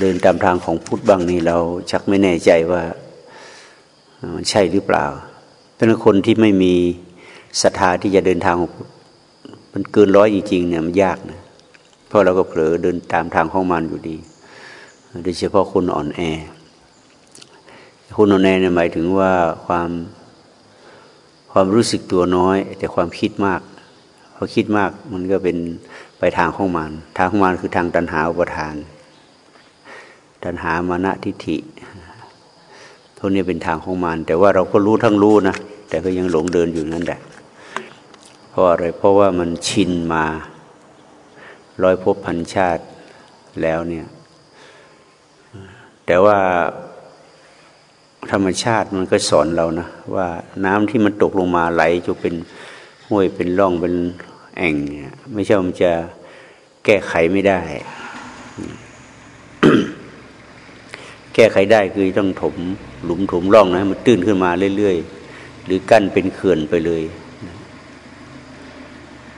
เดินตามทางของพุทธบ้างนี่เราชักไม่แน่ใจว่ามันใช่หรือเปล่าเพราะคนที่ไม่มีศรัทธาที่จะเดินทางของมันเกินร้อยจริงๆเนี่ยมันยากนะเพราะเราก็เผลอเดินตามทางของมันอยู่ดี โดยเฉพาะคนอ่อนแอ คนอ่อนแอเนี่ยหมายถึงว่าความความรู้สึกตัวน้อย แต่ความคิดมากพอคิดมากมันก็เป็นไปทางของมัน ทางของมันคือทางตัณหาอุปทาน ตัณหามานะทิฏฐิพวกนี้เป็นทางของมัน แต่ว่าเราก็รู้ทั้งรู้นะ แต่ก็ยังหลงเดินอยู่นั่นแหละเพราะอะไรเพราะว่ามันชินมาร้อยพบพันชาติแล้วเนี่ย แต่ว่าธรรมชาติมันก็สอนเรานะ ว่าน้ำที่มันตกลงมาไหลจะเป็นห้วยเป็นร่องเป็นแอ่งเนี่ยไม่ใช่มันจะแก้ไขไม่ได้ แก้ไขได้คือต้องถมหลุมถมร่องนะมันตื้นขึ้นมาเรื่อยๆ หรือกั้นเป็นเขื่อนไปเลย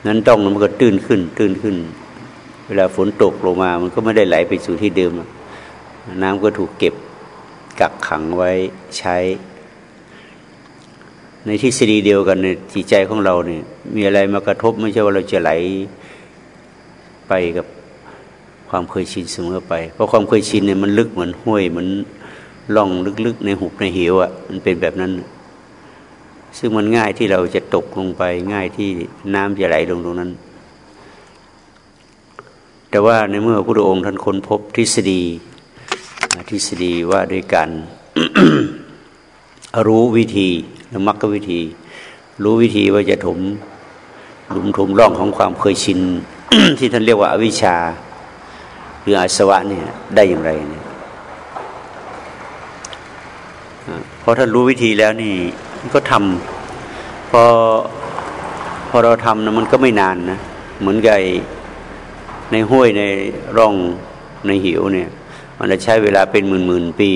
นั้นต้องมันก็ตื้นขึ้น ตื้นขึ้น เวลาฝนตกลงมา มันก็ไม่ได้ไหลไปสู่ที่เดิม น้ำก็ถูกเก็บกักขังไว้ใช้ ในทฤษฎีเดียวกันในจิตใจของเราเนี่ยมีอะไรมากระทบไม่ใช่ว่าเราจะไหลไปกับ ความเคยชินเสมอไป เพราะความเคยชินเนี่ยมันลึกเหมือนห้วยเหมือนล่องลึกๆ ในหุบในเหวอะ่ะมันเป็นแบบนั้น ซึ่งมันง่ายที่เราจะตกลงไปง่ายที่น้ำจะไหลลงตรงนั้น แต่ว่าในเมื่อพระพุทธองค์ท่านค้นพบทฤษฎีทฤษฎีว่าด้วยการรู้วิธีและมรรควิธี รู้วิธีว่าจะถมหลุมถมร่องของความเคยชิน ที่ท่านเรียกว่าอวิชชา หรืออาสวะเนี่ยได้อย่างไรเนี่ยเพอท่านรู้วิธีแล้วนี่ก็ทำพอพอเราทำนะมันก็ไม่นานนะเหมือนไกับในห้วยในร่องในหิวเนี่ย มันจะใช้เวลาเป็นหมื่นหมื่นปี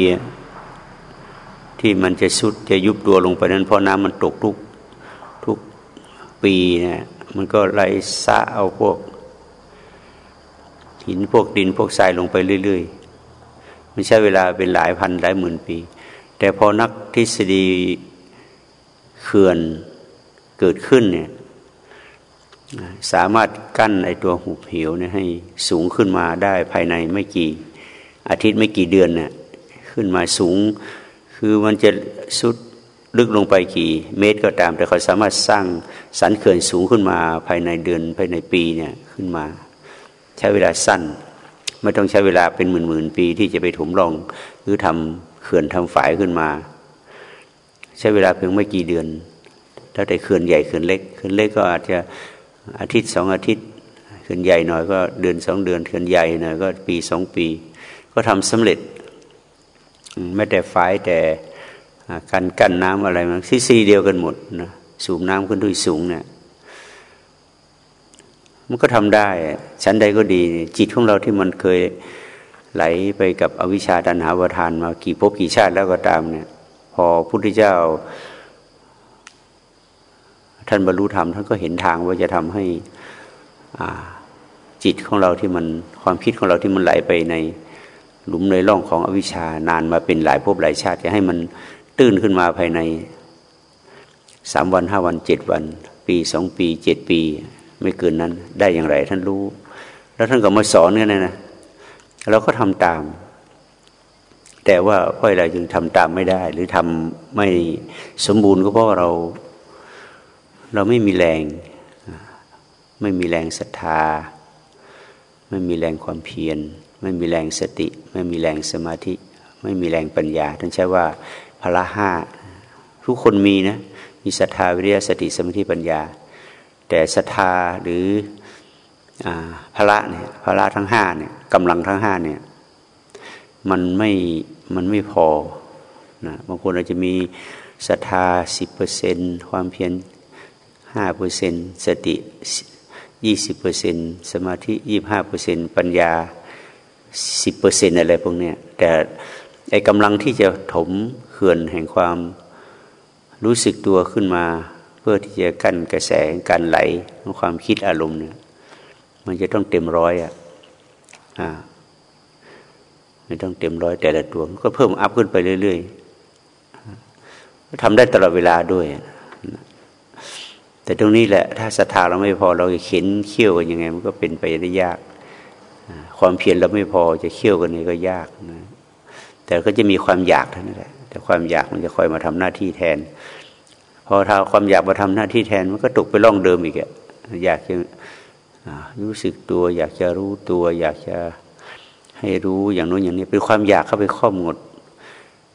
ที่มันจะสุดจะยุบตัวลงไปนั้นเพราะน้ำมันตกทุกทุกปีเนี่ยมันก็ไหลซะเอาพวก หินพวกดินพวกทรายลงไปเรื่อยๆมันใช้เวลาเป็นหลายพันหลายหมื่นปี แต่พอนักทฤษฎีเขื่อนเกิดขึ้นเนี่ยสามารถกั้นไอตัวหุบเหวเนี่ยให้สูงขึ้นมาได้ภายในไม่กี่อาทิตย์ไม่กี่เดือนเนี่ยขึ้นมาสูง คือมันจะสุดลึกลงไปกี่เมตรก็ตาม แต่เขาสามารถสร้างสันเขื่อนสูงขึ้นมาภายในเดือนภายในปีเนี่ยขึ้นมา ช้เวลาสั้น ไม่ต้องใช้เวลาเป็นหมื่นหมื่นปี ที่จะไปถมรองหรือทำเขื่อนทำฝายขึ้นมา ใช้เวลาเพียงไม่กี่เดือนแล้วแต่เขื่อนใหญ่เขื่อนเล็กเขื่อนเล็กก็อาจจะอาทิตย์สองอาทิตย์เขื่อนใหญ่หน่อยก็เดือนสองเดือนเขื่อนใหญ่หน่อยก็ปีสองปี ก็ทำสำเร็จไม่แต่ฝายแต่การกั้นน้ำอะไรมันซีซีเดียวกันหมดนะสูบน้ำขึ้นด้วยสูงเนี่ย มันก็ทำได้ชั้นใดก็ดี จิตของเราที่มันเคยไหลไปกับอวิชชาตันหาวทานมากี่ภพกี่ชาติแล้วก็ตามเนี่ย พอพุทธเจ้า ท่านบรรลุธรรมท่านก็เห็นทางว่าจะทำให้จิตของเราที่มันความคิดของเราที่มันไหลไปในหลุมในร่องของอวิชชานานมาเป็นหลายภพหลายชาติจะให้มันตื้นขึ้นมาภายในสามวันห้าวันเจ็ดวัน ปีสองปีเจ็ดปี ไม่เกินนั้น ได้อย่างไรท่านรู้ แล้วท่านก็มาสอนกันนะนะเราก็ทำตาม แต่ว่าเพราะอะไรจึงทำตามไม่ได้ หรือทำไม่สมบูรณ์ก็เพราะเรา เราไม่มีแรง ไม่มีแรงศรัทธา ไม่มีแรงความเพียร ไม่มีแรงสติ ไม่มีแรงสมาธิ ไม่มีแรงปัญญา ท่านใช้ว่าพละห้าทุกคนมีนะ มีศรัทธาวิริยะสติสมาธิปัญญา แต่ศรัทธาหรือพละเนี่ยพละทั้งห้าเนี่ยกำลังทั้งห้าเนี่ยมันไม่มันไม่พอนะบางคนอาจจะมีศรัทธาสิบเปอร์เซนความเพียรห้าเปอร์เซนสติยี่สิบเปอร์เซนสมาธิยี่บห้าเปอร์เซนปัญญาสิบเปอร์เซนอะไรพวกเนี้แต่ไอ้กำลังที่จะถมเขื่อนแห่งความรู้สึกตัวขึ้นมา เพื่อที่จะกั้นกระแสการไหลของความคิดอารมณ์เนี่ย มันจะต้องเต็มร้อยอะอ่าไม่ต้องเต็มร้อยแต่ละตัวก็เพิ่มอัพขึ้นไปเรื่อยๆทำได้ตลอดเวลาด้วย แต่ตรงนี้แหละ ถ้าศรัทธาเราไม่พอเราจะเข็นเขี่ยวกันยังไง มันก็เป็นไปได้ยาก ความเพียรเราไม่พอจะเขี่ยวกันนี่ก็ยากนะแต่ก็จะมีความอยากเท่านั้นแหละแต่ความอยากมันจะคอยมาทำหน้าที่แทน พอถ้าความอยากมาทำหน้าที่แทนมันก็ตกไปร่องเดิมอีกอะอยากจะรู้สึกตัว อยากจะรู้ตัว อยากจะให้รู้อย่างนู้นอย่างนี้เป็นความอยากเข้าไปครอบงด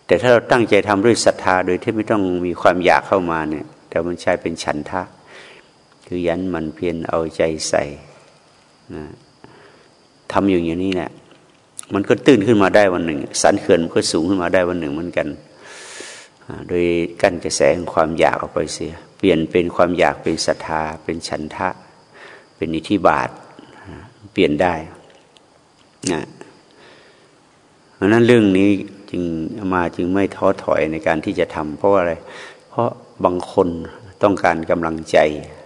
แต่ถ้าเราตั้งใจทำด้วยศรัทธาโดยที่ไม่ต้องมีความอยากเข้ามาเนี่ย แต่มันใช้เป็นฉันทะ คือยันมันเพียรเอาใจใส่นะทำอยู่อย่างนี้แหละมันก็ตื่นขึ้นมาได้วันหนึ่ง สันเขื่อนมันก็สูงขึ้นมาได้วันหนึ่งเหมือนกัน โดยกั้นกระแสของความอยากออกไปเสีย เปลี่ยนเป็นความอยากเป็นศรัทธา เป็นฉันทะ เป็นอิทธิบาท เปลี่ยนได้นะเพราะนั้นเรื่องนี้จึงมาจึงไม่ท้อถอยในการที่จะทำเพราะอะไร เพราะบางคนต้องการกำลังใจ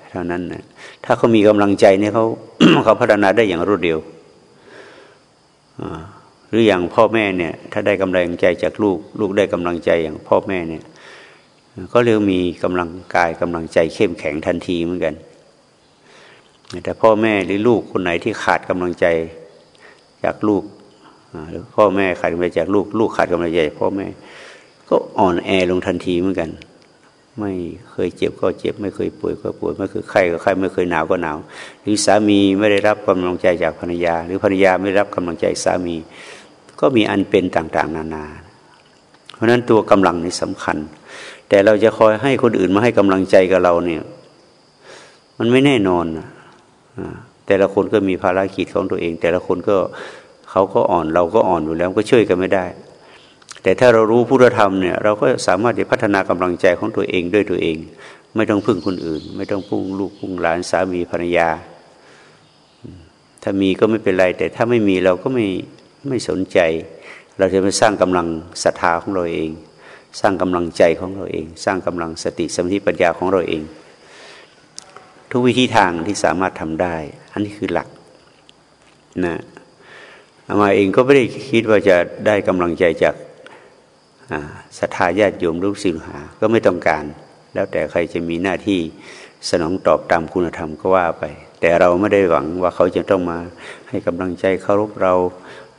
เท่านั้นนะถ้าเขามีกำลังใจเนี่ยเขาเขาพัฒนาได้อย่างรวดเร็วอ่า หรืออย่างพ่อแม่เนี่ย ถ้าได้กำลังใจจากลูก ลูกได้กำลังใจอย่างพ่อแม่เนี่ย ก็เรียกมีกำลังกายกำลังใจเข้มแข็งทันทีเหมือนกันแต่พ่อแม่หรือลูกคนไหนที่ขาดกำลังใจจากลูกหรือพ่อแม่ขาดกำลังใจจากลูก ลูกขาดกำลังใจพ่อแม่ ก็อ่อนแอลงทันทีเหมือนกัน ไม่เคยเจ็บก็เจ็บ ไม่เคยป่วยก็ป่วยไม่เคยไข้ก็ไข้ไม่เคยหนาวก็หนาว หรือสามีไม่ได้รับกำลังใจจากภรรยา หรือภรรยาไม่ได้รับกำลังใจสามี ก็มีอันเป็นต่างๆ นานา เพราะนั้นตัวกำลังนี่สำคัญ แต่เราจะคอยให้คนอื่นมาให้กำลังใจกับเราเนี่ย มันไม่แน่นอนแต่ละคนก็มีภารกิจของตัวเอง แต่ละคนก็เขาก็อ่อนเราก็อ่อนอยู่แล้วก็ช่วยกันไม่ได้ แต่ถ้าเรารู้พุทธธรรมเนี่ย เราก็สามารถจะพัฒนากำลังใจของตัวเองด้วยตัวเอง ไม่ต้องพึ่งคนอื่น ไม่ต้องพึ่งลูกพึ่งหลานสามีภรรยาถ้ามีก็ไม่เป็นไร แต่ถ้าไม่มีเราก็ไม่ ไม่สนใจ เราจะไปสร้างกำลังศรัทธาของเราเอง สร้างกำลังใจของเราเอง สร้างกำลังสติสมาธิปัญญาของเราเอง ทุกวิธีทางที่สามารถทำได้ อันนี้คือหลักนะอามาเองก็ไม่ได้คิดว่าจะได้กำลังใจจากศรัทธาญาติโยมลูกศิษย์หา ก็ไม่ต้องการ แล้วแต่ใครจะมีหน้าที่สนองตอบตามคุณธรรมก็ว่าไป แต่เราไม่ได้หวังว่าเขาจะต้องมาให้กำลังใจเคารพเรา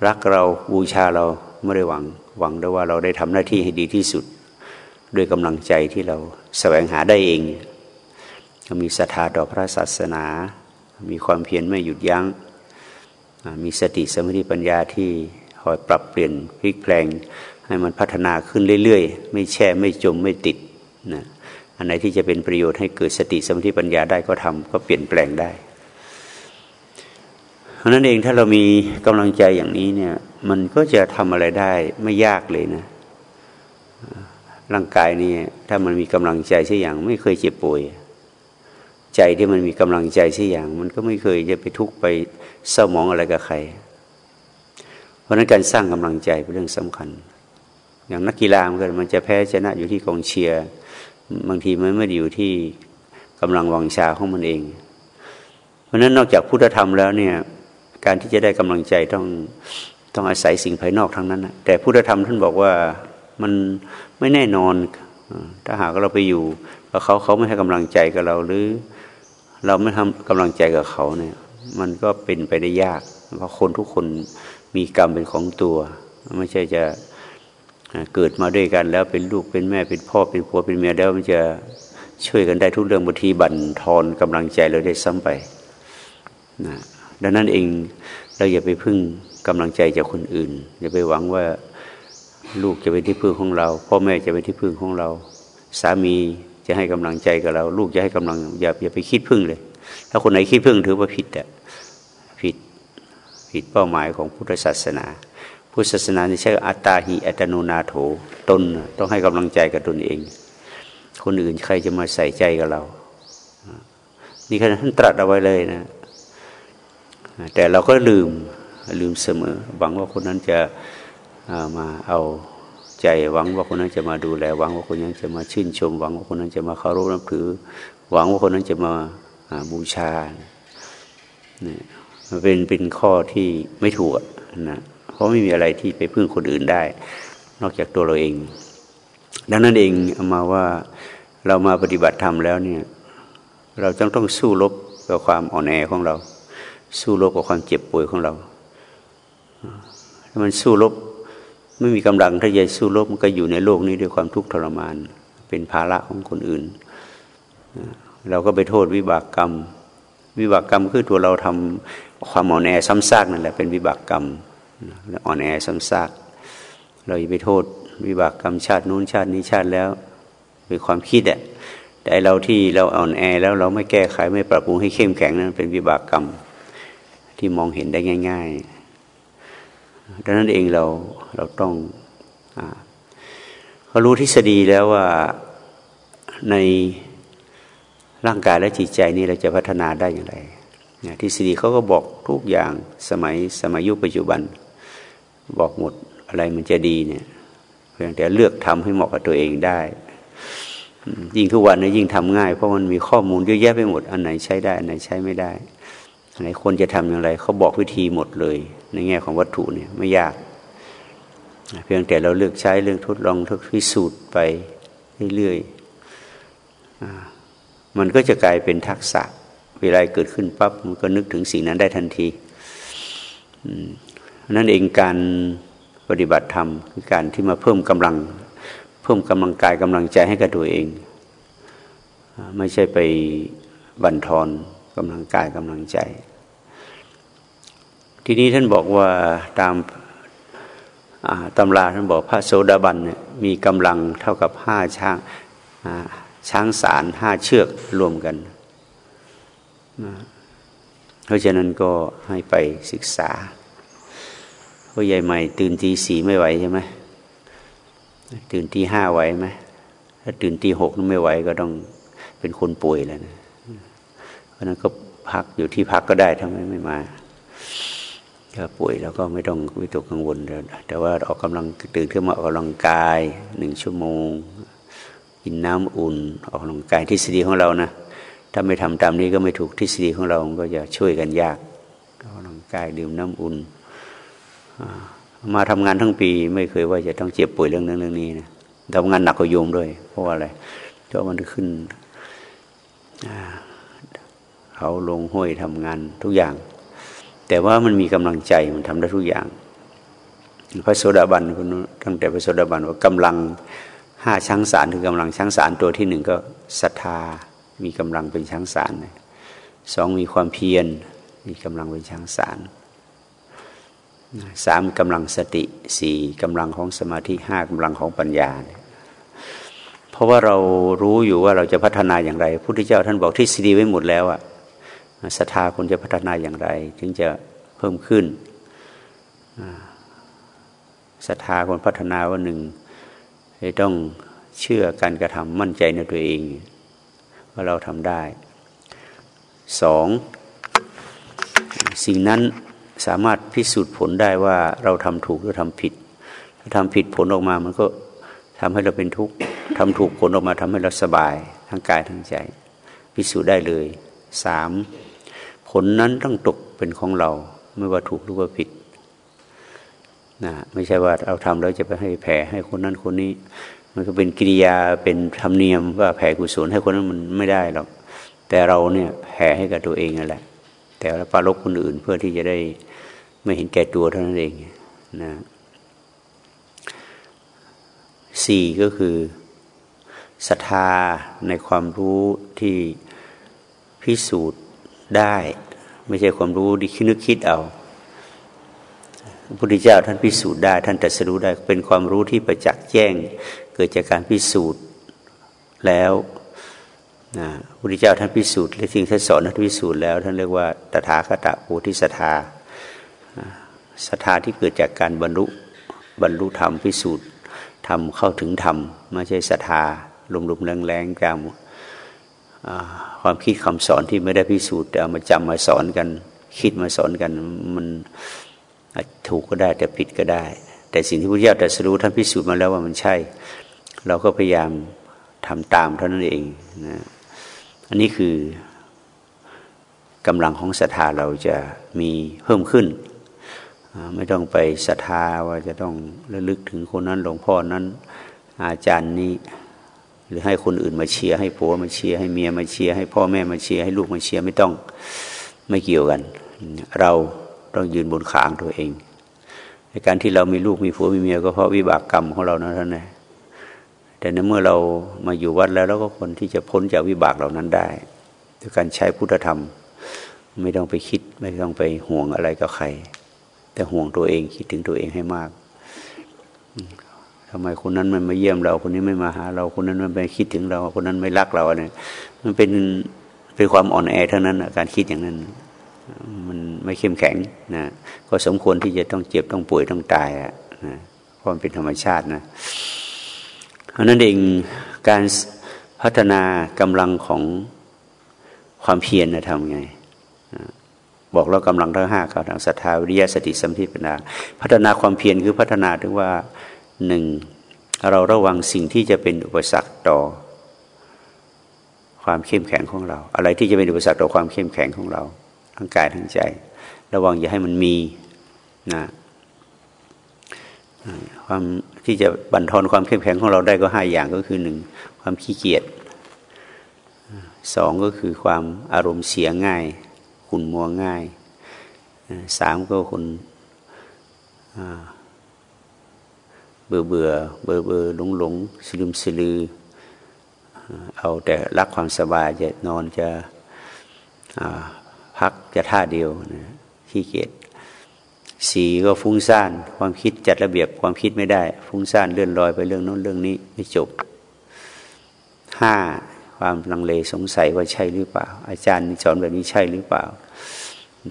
รักเราบูชาเราไม่ได้หวังหวังได้ว่าเราได้ทำหน้าที่ให้ดีที่สุด ด้วยกำลังใจที่เราแสวงหาได้เองมีศรัทธาต่อพระศาสนา มีความเพียรไม่หยุดยัง้งมีสติสมาธิปัญญาที่คอยปรับเปลี่ยนพลิกแปลง ให้มันพัฒนาขึ้นเรื่อยๆ ไม่แช่ไม่จมไม่ติดนะอันไหนที่จะเป็นประโยชน์ให้เกิดสติสมาธิปัญญาได้ก็ทำก็เปลี่ยนแปลงได้ เพราะนั้นเองถ้าเรามีกำลังใจอย่างนี้เนี่ย มันก็จะทำอะไรได้ไม่ยากเลยนะร่างกายนี่ถ้ามันมีกำลังใจสักอย่าง ไม่เคยเจ็บป่วย ใจที่มันมีกำลังใจสักอย่าง มันก็ไม่เคยจะไปทุกข์ไปเศร้าหมองอะไรกับใคร เพราะนั้นการสร้างกำลังใจเป็นเรื่องสำคัญ อย่างนักกีฬามันก็มันจะแพ้ชนะอยู่ที่กองเชียร์บางทีมันไม่ได้อยู่ที่กำลังวังชาของมันเอง เพราะนั้นนอกจากพุทธธรรมแล้วเนี่ย การที่จะได้กำลังใจต้องต้องอาศัยสิ่งภายนอกทั้งนั้นนะแต่พุทธธรรมท่านบอกว่ามันไม่แน่นอน ถ้าหากเราไปอยู่แล้วเขาเขาไม่ให้กำลังใจกับเราหรือ เราไม่ทำกำลังใจกับเขาเนี่ย มันก็เป็นไปได้ยาก เพราะคนทุกคนมีกรรมเป็นของตัว ไม่ใช่จะเกิดมาด้วยกันแล้วเป็นลูกเป็นแม่เป็นพ่อเป็นผัวเป็นเมียแล้วมันจะช่วยกันได้ทุกเรื่องบางทีบั่นทอนกำลังใจเราได้ซ้ำไปนะ ดังนั้นเองเราอย่าไปพึ่งกำลังใจจากคนอื่น อย่าไปหวังว่าลูกจะเป็นที่พึ่งของเรา พ่อแม่จะเป็นที่พึ่งของเรา สามีจะให้กำลังใจกับเรา ลูกจะให้กำลังอย่าอย่าไปคิดพึ่งเลย ถ้าคนไหนคิดพึ่งถือว่าผิดอะผิดผิดเป้าหมายของพุทธศาสนาพุทธศาสนาใช้อัตตาหิอัตโนนาโถตนต้องให้กำลังใจกับตนเอง คนอื่นใครจะมาใส่ใจกับเรา นี่ท่านตรัสเอาไว้เลยนะ แต่เราก็ลืมลืมเสมอ หวังว่าคนนั้นจะมาเอาใจหวังว่าคนนั้นจะมาดูแลหวังว่าคนนั้นจะมาชื่นชม หวังว่าคนนั้นจะมาเคารพนับถือ หวังว่าคนนั้นจะมาบูชาเนี่ยเป็นเป็นข้อที่ไม่ถูกนะเพราะราะไม่มีอะไรที่ไปพึ่งคนอื่นได้ นอกจากตัวเราเอง ดังนั้นเองเอามาว่าเรามาปฏิบัติธรรมแล้วเนี่ย เราต้องต้องสู้รบกับความอ่อนแอของเรา สู้รบกับความเจ็บป่วยของเราถ้ามันสู้รบไม่มีกำลังถ้าใหญ่สู้รบมันก็อยู่ในโลกนี้ด้วยความทุกข์ทรมาน เป็นภาระของคนอื่น เราก็ไปโทษวิบากกรรม วิบากกรรมคือตัวเราทำความอ่อนแอซ้ำซากนั่นแหละเป็นวิบากกรรมอ่อนแอซ้ำซาก เราอย่าไปโทษวิบากกรรมชาตินู้นชาตินี้ชาติแล้วเป็นความคิดอะแต่เราที่เราอ่อนแอแล้วเราไม่แก้ไขไม่ปรับปรุงให้เข้มแข็งนั้นเป็นวิบากกรรม ที่มองเห็นได้ง่าย ๆ ดังนั้นเองเราเราต้องเขารู้ทฤษฎีแล้วว่าในร่างกายและจิตใจนี้เราจะพัฒนาได้อย่างไรทฤษฎีเขาก็บอกทุกอย่างสมัยสมัยยุคปัจจุบัน บอกหมดอะไรมันจะดีเนี่ยเพียงแต่เลือกทำให้เหมาะกับตัวเองได้ ยิ่งทุกวันนี้ยิ่งทำง่าย เพราะมันมีข้อมูลเยอะแยะไปหมดอันไหนใช้ได้ อันไหนใช้ไม่ได้ ไหนควรจะทำอย่างไรเขาบอกวิธีหมดเลย ในแง่ของวัตถุเนี่ยไม่ยาก เพียงแต่เราเลือกใช้เรื่องทดลองทดพิสูจน์ไปเรื่อยๆมันก็จะกลายเป็นทักษะ เวลาเกิดขึ้นปั๊บมันก็นึกถึงสิ่งนั้นได้ทันทีนั่นเองการปฏิบัติธรรมคือการที่มาเพิ่มกำลัง เพิ่มกำลังกายกำลังใจให้กับตัวเอง ไม่ใช่ไปบั่นทอน กำลังกายกำลังใจ ทีนี้ท่านบอกว่าตามตำราท่านบอกพระโสดาบันเนี่ยมีกำลังเท่ากับห้าช้างช้างสารห้าเชือกรวมกันเพราะฉะนั้นก็ให้ไปศึกษาพ่อใหญ่ใหม่ ตื่นตีสี่ไม่ไหวใช่ไหมตื่นตีห้าไหวไหมถ้าตื่นตีหกไม่ไหวก็ต้องเป็นคนป่วยแล้วนะ ราะนั้นก็พักอยู่ที่พักก็ได้ทำไมไม่มาถ้าป่วยแล้วก็ไม่ต้องวิตกกังวลแต่ว่าออกกำลังตื่นขึ้นมาออกกำลังกายหนึ่งชั่วโมงกินน้ำอุ่น ออกกำลังกายทฤษฎีของเรานะถ้าไม่ทำตามนี้ก็ไม่ถูกทฤษฎีของเราก็จะช่วยกันยากออกกำลังกายดื่มน้ำอุ่นมาทำงานทั้งปี ไม่เคยว่าจะต้องเจ็บป่วยเรื่องนั้นเรื่องนี้นะทำงานหนักกว่าโยมด้วย เพราะว่าอะไรเพราะมันขึ้น เขาลงห้วยทำงานทุกอย่าง แต่ว่ามันมีกำลังใจมันทำได้ทุกอย่าง พระโสดาบันคุณตั้งแต่พระโสดาบันว่ากำลังห้าช้างสารคือกำลังช้างสารตัวที่หนึ่งก็ศรัทธามีกำลังเป็นช้างสารสองมีความเพียรมีกำลังเป็นช้างสารสามกำลังสติสี่กำลังของสมาธิห้ากำลังของปัญญา เพราะว่าเรารู้อยู่ว่าเราจะพัฒนาอย่างไรพุทธเจ้าท่านบอกทฤษฎีไว้หมดแล้วอะ ศรัทธาคนจะพัฒนาอย่างไรถึงจะเพิ่มขึ้นศรัทธาคนพัฒนาว่าหนึ่งต้องเชื่อการกระทำมั่นใจในตัวเอง ว่าเราทำได้สองสิ่งนั้นสามารถพิสูจน์ผลได้ว่าเราทำถูกหรือทำผิด ถ้าทำผิดผลออกมามันก็ทำให้เราเป็นทุกข์ทำถูกผลออกมาทำให้เราสบายทั้งกายทั้งใจ พิสูจน์ได้เลยสาม ผลนั้นต้องตกเป็นของเรา ไม่ว่าถูกหรือว่าผิดนะไม่ใช่ว่าเราทำแล้วจะไปให้แผ่ให้คนนั้นคนนี้ มันก็เป็นกิริยาเป็นธรรมเนียมว่าแผ่กุศลให้คนนั้นมันไม่ได้หรอกแต่เราเนี่ยแผ่ให้กับตัวเองนั่นแหละ แต่เราปารบคนอื่นเพื่อที่จะได้ไม่เห็นแก่ตัวเท่านั้นเองนะสี่ก็คือศรัทธาในความรู้ที่พิสูจน์ ได้ ไม่ใช่ความรู้ที่คิดนึกคิดเอาพระพุทธเจ้าท่านพิสูจน์ได้ ท่านตรัสรู้ได้เป็นความรู้ที่ประจักษ์แจ้ง เกิดจากการพิสูจน์แล้วนะพระพุทธเจ้าท่านพิสูจน์และสิ่งท่านสอนท่านพิสูจน์แล้วท่านเรียกว่าตถาคตโพธิสัทธาศรัทธาที่เกิดจากการบรรลุบรรลุธรรมพิสูจน์ทำเข้าถึงธรรมไม่ใช่ศรัทธาลุมๆแรงๆกาม ความคิดคำสอนที่ไม่ได้พิสูจน์แต่เอามาจำมาสอนกัน คิดมาสอนกันมันถูกก็ได้แต่ผิดก็ได้ แต่สิ่งที่พระเจ้าตรัสรู้ท่านพิสูจน์มาแล้วว่ามันใช่ เราก็พยายามทำตามเท่านั้นเองนะอันนี้คือกำลังของศรัทธาเราจะมีเพิ่มขึ้น ไม่ต้องไปศรัทธาว่าจะต้องระลึกถึงคนนั้นหลวงพ่อนั้นอาจารย์นี้ หรือให้คนอื่นมาเชียร์ให้ผัวมาเชียร์ให้เมียมาเชียร์ให้พ่อแม่มาเชียร์ให้ลูกมาเชียร์ไม่ต้องไม่เกี่ยวกัน เราต้องยืนบนขางตัวเองในการที่เรามีลูกมีผัวมีเมียก็เพราะวิบากกรรมของเรานะท่านนะแต่ในเมื่อเรามาอยู่วัดแล้วเราก็คนที่จะพ้นจากวิบากเหล่านั้นได้ด้วยการใช้พุทธธรรม ไม่ต้องไปคิดไม่ต้องไปห่วงอะไรกับใคร แต่ห่วงตัวเองคิดถึงตัวเองให้มาก ทำไมคนนั้นมันมาเยี่ยมเรา คนนี้ไม่มาหาเรา คนนั้นมันไม่คิดถึงเรา คนนั้นไม่รักเราเนี่ยมันเป็นเป็นความอ่อนแอเท่านั้นการคิดอย่างนั้น มันไม่เข้มแข็งนะก็สมควรที่จะต้องเจ็บต้องป่วยต้องตายอะนะเพราะมันเป็นธรรมชาตินะเพราะนั้นเองการพัฒนากำลังของความเพียรนะทำไง บอกเรากำลังทั้งห้าเขาทางศรัทธาวิริยะสติสัมผัสปัญญาพัฒนาความเพียรคือพัฒนาถึงว่า หนึ่งเราระวังสิ่งที่จะเป็นอุปสรรคต่อ ความเข้มแข็งของเรา อะไรที่จะเป็นอุปสรรคต่อความเข้มแข็งของเรา ทั้งกายทั้งใจ ระวังอย่าให้มันมีนะความที่จะบั่นทอนความเข้มแข็งของเราได้ก็ห้าอย่างก็คือหนึ่งความขี้เกียจสองก็คือความอารมณ์เสียง่ายขุนมัวง่ายสามก็คน บื่อเบื่อเบื่อเบื่อหลงหลงสลืมสลือ เอาแต่รักความสบายจะนอนจะพักจะท่าเดียวนะขี้เกียจสีก็ฟุ้งซ่าน ความคิดจัดระเบียบความคิดไม่ได้ ฟุ้งซ่านเลื่อนลอยไปเรื่องโน้นเรื่องนี้ไม่จบห้าความลังเลสงสัยว่าใช่หรือเปล่า อาจารย์สอนแบบนี้ใช่หรือเปล่า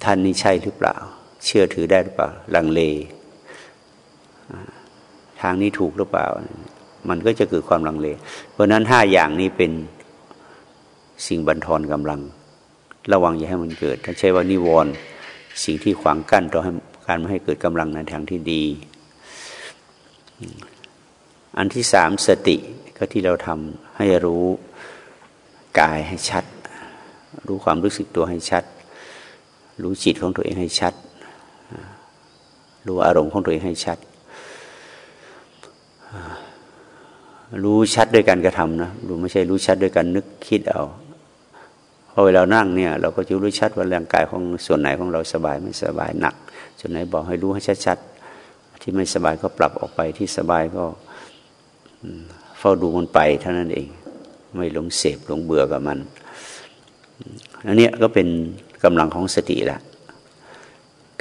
ท่านนี้ใช่หรือเปล่า เชื่อถือได้หรือเปล่า ลังเล ทางนี้ถูกหรือเปล่า มันก็จะเกิดความลังเล เพราะนั้นห้าอย่างนี้เป็นสิ่งบันทอนกำลัง ระวังอย่าให้มันเกิด ถ้าใช้ว่านิวรณ์สิ่งที่ขวางกั้นต่อให้การไม่ให้เกิดกำลังในทางที่ดี อันที่สามสติก็ที่เราทำให้รู้กายให้ชัด รู้ความรู้สึกตัวให้ชัด รู้จิตของตัวเองให้ชัด รู้อารมณ์ของตัวเองให้ชัด รู้ชัดด้วยการกระทำนะรู้ไม่ใช่รู้ชัดด้วยการนึกคิดเอาพอเวลานั่งเนี่ย เราก็จะรู้ชัดว่าร่างกายของส่วนไหนของเราสบายไม่สบายหนักส่วนไหนบอกให้รู้ให้ชัดๆที่ไม่สบายก็ปรับออกไปที่สบายก็เฝ้าดูมันไปเท่านั้นเอง ไม่หลงเสพหลงเบื่อกับมันอันนี้ก็เป็นกำลังของสติละ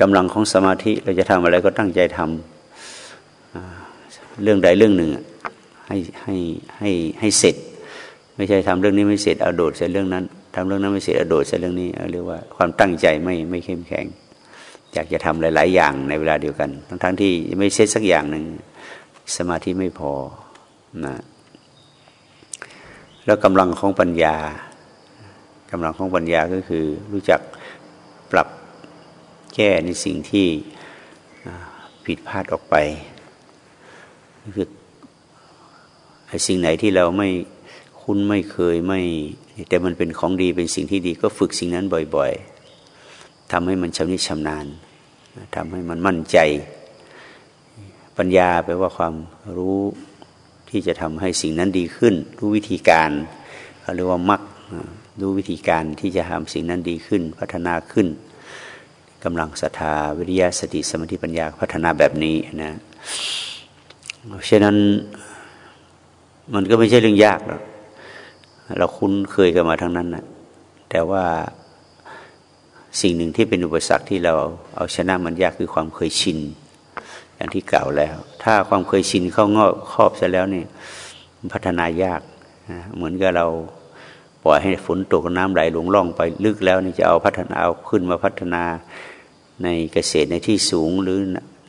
กำลังของสมาธิเราจะทำอะไรก็ตั้งใจทำ เรื่องใดเรื่องหนึ่งให้ให้ให้ให้เสร็จ ไม่ใช่ทำเรื่องนี้ไม่เสร็จเอาโดดเสร็จเรื่องนั้นทำเรื่องนั้นไม่เสร็จเอาโดดเสร็จเรื่องนี้เรียกว่าความตั้งใจไม่ไม่เข้มแข็ง อยากจะทำหลาย ๆ อย่างในเวลาเดียวกัน ทั้งทั้งที่ไม่เสร็จสักอย่างหนึ่งสมาธิไม่พอนะแล้วกำลังของปัญญากำลังของปัญญาก็คือรู้จักปรับแก้ในสิ่งที่ผิดพลาดออกไป คือไอ้สิ่งไหนที่เราไม่คุ้นไม่เคยไม่ แต่มันเป็นของดีเป็นสิ่งที่ดี ก็ฝึกสิ่งนั้นบ่อยๆทำให้มันชำนิชำนาญทำให้มันมั่นใจ ปัญญาแปลว่าความรู้ที่จะทำให้สิ่งนั้นดีขึ้น รู้วิธีการเขาเรียกว่ามักรู้วิธีการที่จะทำสิ่งนั้นดีขึ้น พัฒนาขึ้นกำลังศรัทธาวิริยะสติสมาธิปัญญาพัฒนาแบบนี้นะ ฉะนั้นมันก็ไม่ใช่เรื่องยากหรอกเราคุ้นเคยกันมาทั้งนั้นนะแต่ว่าสิ่งหนึ่งที่เป็นอุปสรรคที่เราเอาชนะมันยากคือความเคยชิน อย่างที่กล่าวแล้ว ถ้าความเคยชินเข้างอกครอบเสร็จแล้วนี่พัฒนายากเหมือนกับเราปล่อยให้ฝนตกน้ำไหลหลงล่องไปลึกแล้วนี่จะเอาพัฒนาเอาขึ้นมาพัฒนาในเกษตรในที่สูงหรือ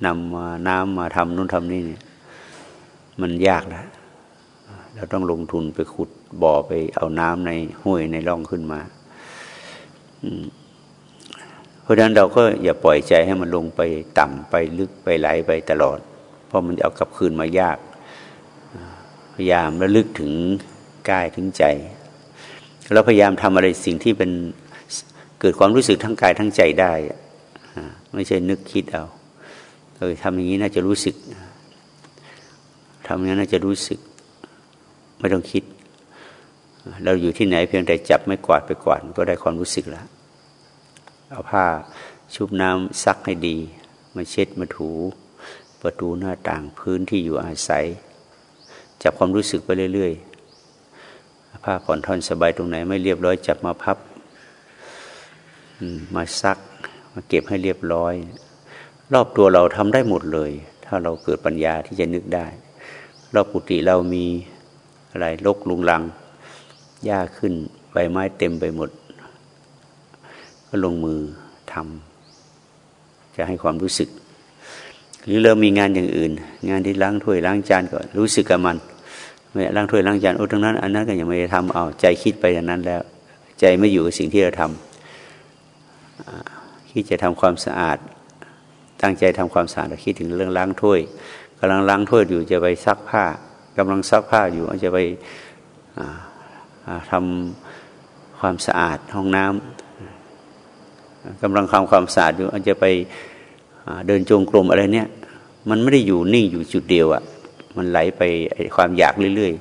นำน้ำมาทำนู่นทำนี่เนี่ย มันยากแล้วเราต้องลงทุนไปขุดบ่อไปเอาน้ำในห้วยในร่องขึ้นมาเพราะฉะนั้นเราก็อย่าปล่อยใจให้มันลงไปต่ำไปลึกไปไหลไปตลอด เพราะมันเอากลับคืนมายาก พยายามระลึกถึงกายถึงใจ เราพยายามทำอะไรสิ่งที่เป็นเกิดความรู้สึกทั้งกายทั้งใจได้ไม่ใช่นึกคิดเอาเออทำอย่างนี้น่าจะรู้สึกำอย่างนั้นจะรู้สึก ไม่ต้องคิด เราอยู่ที่ไหนเพียงแต่จับไม่กวาดไปกวาดก็ได้ความรู้สึกแล้วเอาผ้าชุบน้ำซักให้ดี มาเช็ดมาถู ประตูหน้าต่างพื้นที่อยู่อาศัย จับความรู้สึกไปเรื่อยๆ ผ้าผ่อนท่อนสบายตรงไหน ไม่เรียบร้อยจับมาพับมาซัก มาเก็บให้เรียบร้อย รอบตัวเราทำได้หมดเลย ถ้าเราเกิดปัญญาที่จะนึกได้ รอบปุติเรามีอะไรลกลุงลังหญ้าขึ้นใบไม้เต็มไปหมด ก็ลงมือทำจะให้ความรู้สึก หรือเรามีงานอย่างอื่น งานที่ล้างถ้วยล้างจานก็รู้สึกกับมันไม่ล้างถ้วยล้างจานโอ้ตรงนั้น อันนั้นก็ยังไม่ได้ทำเอาใจคิดไปอย่างนั้นแล้ว ใจไม่อยู่กับสิ่งที่เราทำคิดจะทำความสะอาด ตั้งใจทำความสะอาดคิดถึงเรื่องล้างถ้วย กำลังล้างถ้วยอยู่จะไปซักผ้ากำลังซักผ้าอยู่จะไปทำความสะอาดห้องน้ำกำลังทำความสะอาดอยู่อาจจะไปเดินจงกรมอะไรเนี่ย มันไม่ได้อยู่นิ่งอยู่จุดเดียวอะ่ะมันไหลไปความอยากเรื่อย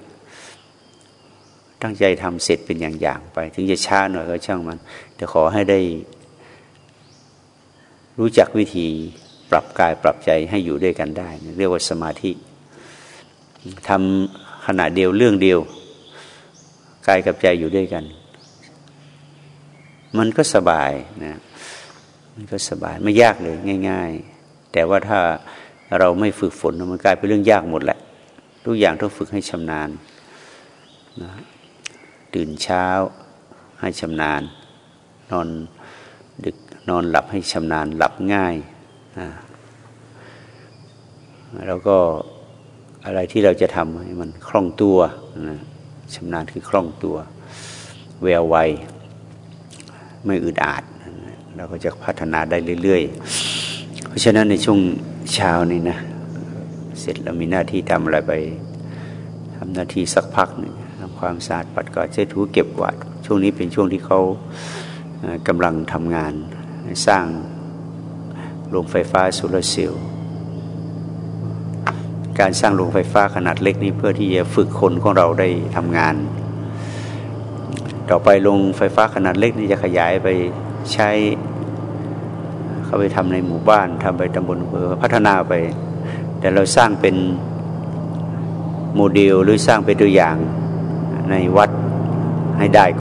ๆ ตั้งใจทำเสร็จเป็นอย่างๆไป ถึงจะช้าหน่อยก็ช่างมัน แต่ขอให้ได้รู้จักวิธี ปรับกายปรับใจให้อยู่ด้วยกันได้ เรียกว่าสมาธิทำขณะเดียวเรื่องเดียวกายกับใจอยู่ด้วยกัน มันก็สบายนะมันก็สบายไม่ยากเลยง่าย ๆ แต่ว่าถ้าเราไม่ฝึกฝนมันกลายเป็นเรื่องยากหมดแหละ ทุกอย่างต้องฝึกให้ชำนาญนะตื่นเช้าให้ชำนาญ นอนดึกนอนหลับให้ชำนาญหลับง่าย แล้วก็อะไรที่เราจะทำให้มันคล่องตัวนะชำนาญคือคล่องตัว แววไวไม่อึดอัดเราก็จะพัฒนาได้เรื่อย ๆ เพราะฉะนั้นในช่วงเช้านี้นะ เสร็จแล้วมีหน้าที่ทำอะไรไปทำหน้าที่สักพักหนึ่งทำความสะอาดปัดกวาดเช็ดถูเก็บกวาดช่วงนี้เป็นช่วงที่เขากำลังทำงานสร้าง โรงไฟฟ้าโซลาร์เซลล์การสร้างโรงไฟฟ้าขนาดเล็กนี้เพื่อที่จะฝึกคนของเราได้ทำงาน ต่อไปโรงไฟฟ้าขนาดเล็กนี้จะขยายไปใช้เข้าไปทำในหมู่บ้านทำไปตำบลอำเภอพัฒนาไป แต่เราสร้างเป็นโมเดลหรือสร้างเป็นตัวอย่างในวัดให้ได้